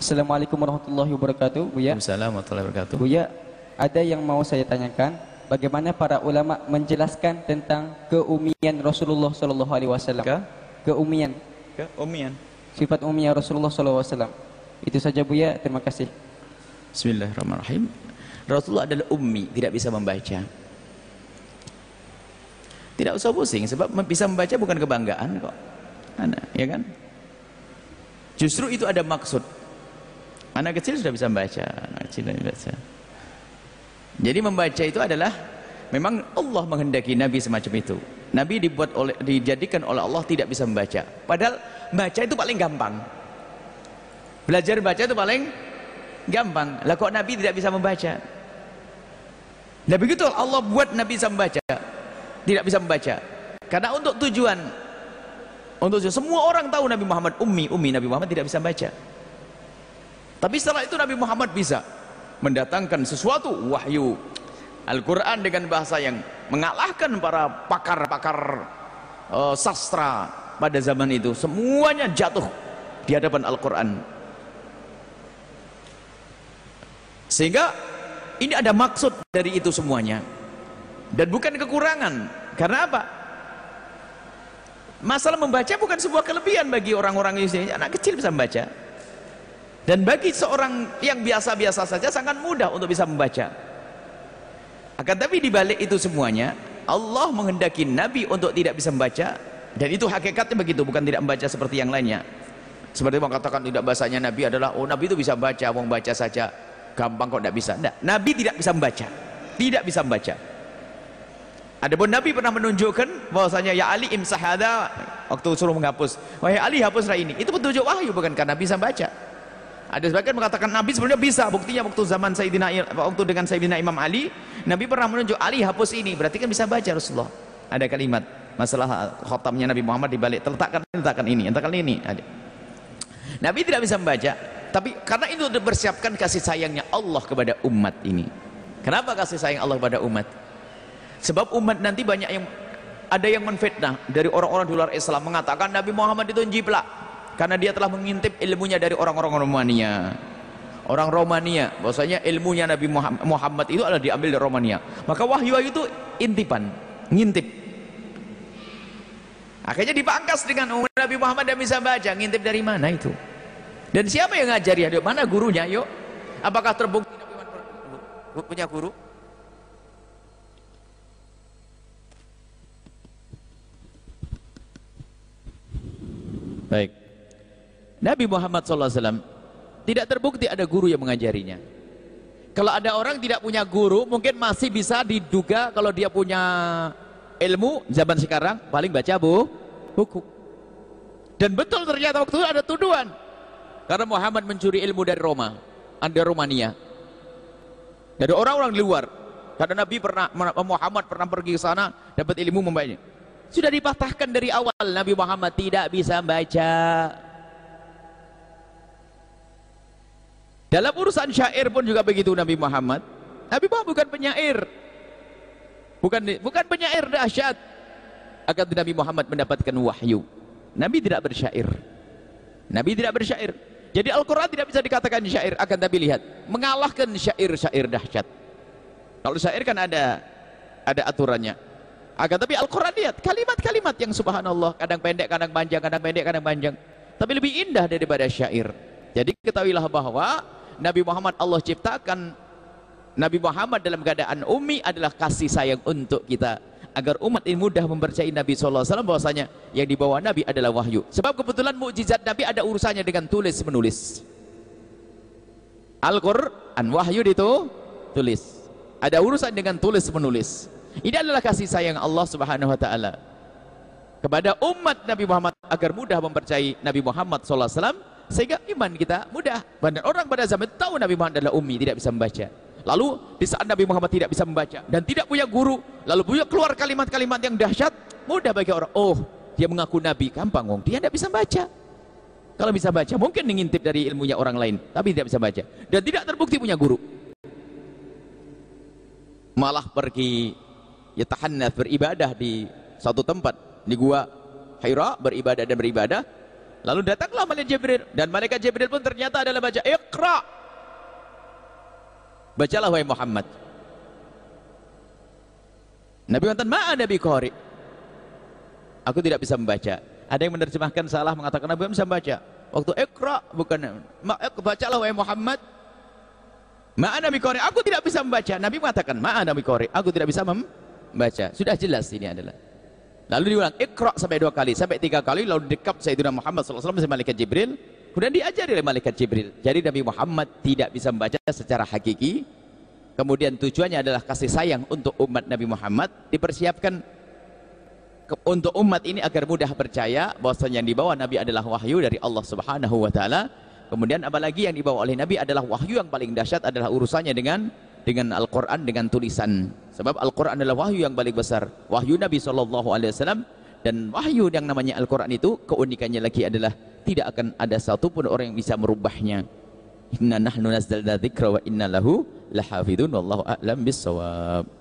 Assalamualaikum warahmatullahi wabarakatuh, Buya. Waalaikumsalam warahmatullahi wabarakatuh. Buya, ada yang mau saya tanyakan, bagaimana para ulama menjelaskan tentang keumian Rasulullah sallallahu alaihi wasallam? Ke? Keumian, Ke umian. sifat umiyah Rasulullah sallallahu alaihi wasallam. Itu saja Buya, terima kasih. Bismillahirrahmanirrahim. Rasulullah adalah ummi, tidak bisa membaca. Tidak usah pusing, sebab bisa membaca bukan kebanggaan kok. Anak, ya kan? Justru itu ada maksud. Anak kecil sudah bisa membaca, anak kecil sudah bisa. Jadi membaca itu adalah memang Allah menghendaki Nabi semacam itu. Nabi dibuat oleh dijadikan oleh Allah tidak bisa membaca. Padahal baca itu paling gampang. Belajar baca itu paling gampang. Lah kok Nabi tidak bisa membaca? Nah begitu Allah buat Nabi bisa membaca. Tidak bisa membaca. Karena untuk tujuan untuk tujuan, semua orang tahu Nabi Muhammad ummi, ummi Nabi Muhammad tidak bisa membaca. Tapi setelah itu Nabi Muhammad bisa mendatangkan sesuatu wahyu Al-Quran dengan bahasa yang mengalahkan para pakar-pakar uh, sastra pada zaman itu. Semuanya jatuh di hadapan Al-Quran. Sehingga ini ada maksud dari itu semuanya. Dan bukan kekurangan. Karena apa? masalah membaca bukan sebuah kelebihan bagi orang-orang ini anak kecil bisa membaca dan bagi seorang yang biasa-biasa saja sangat mudah untuk bisa membaca. Akan tapi dibalik itu semuanya, Allah menghendaki Nabi untuk tidak bisa membaca dan itu hakikatnya begitu, bukan tidak membaca seperti yang lainnya. Seperti yang katakan tidak bahasanya Nabi adalah oh Nabi itu bisa membaca, mau baca saja gampang kok tidak bisa. Tidak, Nabi tidak bisa membaca. Tidak bisa membaca. Adapun Nabi pernah menunjukkan bahwasanya ya Ali imsahada waktu suruh menghapus. Wahai Ali hapuslah ini. Itu petunjuk wahyu bukan karena bisa membaca. Ada sebagian mengatakan Nabi sebenarnya bisa. Buktinya waktu zaman Sayyidina waktu dengan Sayyidina Imam Ali, Nabi pernah menunjuk Ali hapus ini. Berarti kan bisa baca Rasulullah. Ada kalimat masalah khotamnya Nabi Muhammad dibalik letakkan letakkan ini, letakkan ini. Ada. Nabi tidak bisa membaca, tapi karena itu dipersiapkan kasih sayangnya Allah kepada umat ini. Kenapa kasih sayang Allah kepada umat? Sebab umat nanti banyak yang ada yang menfitnah dari orang-orang di luar Islam mengatakan Nabi Muhammad itu jiplak karena dia telah mengintip ilmunya dari orang-orang Romania. Orang Romania bahwasanya ilmunya Nabi Muhammad itu adalah diambil dari Romania. Maka wahyu itu intipan ngintip. Akhirnya dipangkas dengan Nabi Muhammad dan bisa baca ngintip dari mana itu? Dan siapa yang ngajari ya mana gurunya? Yuk apakah terbukti Nabi Muhammad punya guru? Baik Nabi Muhammad SAW tidak terbukti ada guru yang mengajarinya. Kalau ada orang tidak punya guru, mungkin masih bisa diduga kalau dia punya ilmu zaman sekarang paling baca bu, buku. Dan betul ternyata waktu itu ada tuduhan. Karena Muhammad mencuri ilmu dari Roma, dari Romania. Dari orang-orang di luar. Karena Nabi pernah Muhammad pernah pergi ke sana dapat ilmu membacanya. Sudah dipatahkan dari awal Nabi Muhammad tidak bisa baca. Dalam urusan syair pun juga begitu Nabi Muhammad. Nabi Muhammad bukan penyair. Bukan bukan penyair dahsyat. Akan Nabi Muhammad mendapatkan wahyu. Nabi tidak bersyair. Nabi tidak bersyair. Jadi Al-Quran tidak bisa dikatakan syair. Akan tapi lihat. Mengalahkan syair-syair dahsyat. Kalau syair kan ada ada aturannya. Akan tapi Al-Quran lihat. Kalimat-kalimat yang subhanallah. Kadang pendek, kadang panjang, kadang pendek, kadang panjang. Tapi lebih indah daripada syair. Jadi ketahuilah bahwa Nabi Muhammad Allah ciptakan. Nabi Muhammad dalam keadaan ummi adalah kasih sayang untuk kita. Agar umat ini mudah mempercayai Nabi SAW bahwasanya yang dibawa Nabi adalah wahyu. Sebab kebetulan mukjizat Nabi ada urusannya dengan tulis menulis. Al-Quran wahyu itu tulis. Ada urusan dengan tulis menulis. Ini adalah kasih sayang Allah subhanahu wa ta'ala kepada umat Nabi Muhammad agar mudah mempercayai Nabi Muhammad SAW sehingga iman kita mudah. Dan orang pada zaman itu tahu Nabi Muhammad adalah ummi tidak bisa membaca. Lalu di saat Nabi Muhammad tidak bisa membaca dan tidak punya guru lalu punya keluar kalimat-kalimat yang dahsyat mudah bagi orang oh dia mengaku Nabi. Gampang dia tidak bisa baca. Kalau bisa baca mungkin mengintip dari ilmunya orang lain tapi tidak bisa baca. Dan tidak terbukti punya guru. Malah pergi ya tahannath beribadah di satu tempat. Di gua Hira beribadah dan beribadah Lalu datanglah malaikat Jibril dan malaikat Jibril pun ternyata adalah baca Iqra. Bacalah wahai Muhammad. Nabi mengatakan, "Ma Nabi qari." Aku tidak bisa membaca. Ada yang menerjemahkan salah mengatakan Nabi bisa membaca. Waktu Iqra bukan Ma bacalah wahai Muhammad. Ma Nabi qari. Aku tidak bisa membaca. Nabi mengatakan, "Ma Nabi qari." Aku tidak bisa membaca. Sudah jelas ini adalah Lalu diulang Iqra sampai dua kali, sampai tiga kali lalu dekat Sayyidina Muhammad SAW sama malaikat Jibril. Kemudian diajari oleh malaikat Jibril. Jadi Nabi Muhammad tidak bisa membaca secara hakiki. Kemudian tujuannya adalah kasih sayang untuk umat Nabi Muhammad. Dipersiapkan untuk umat ini agar mudah percaya bahwasanya yang dibawa Nabi adalah wahyu dari Allah Subhanahu wa taala. Kemudian apalagi yang dibawa oleh Nabi adalah wahyu yang paling dahsyat adalah urusannya dengan dengan Al-Quran dengan tulisan. Sebab Al-Quran adalah wahyu yang paling besar. Wahyu Nabi SAW dan wahyu yang namanya Al-Quran itu keunikannya lagi adalah tidak akan ada satupun orang yang bisa merubahnya. Inna nahnu nazdalna dzikra wa inna lahu lahafidun wallahu a'lam bissawab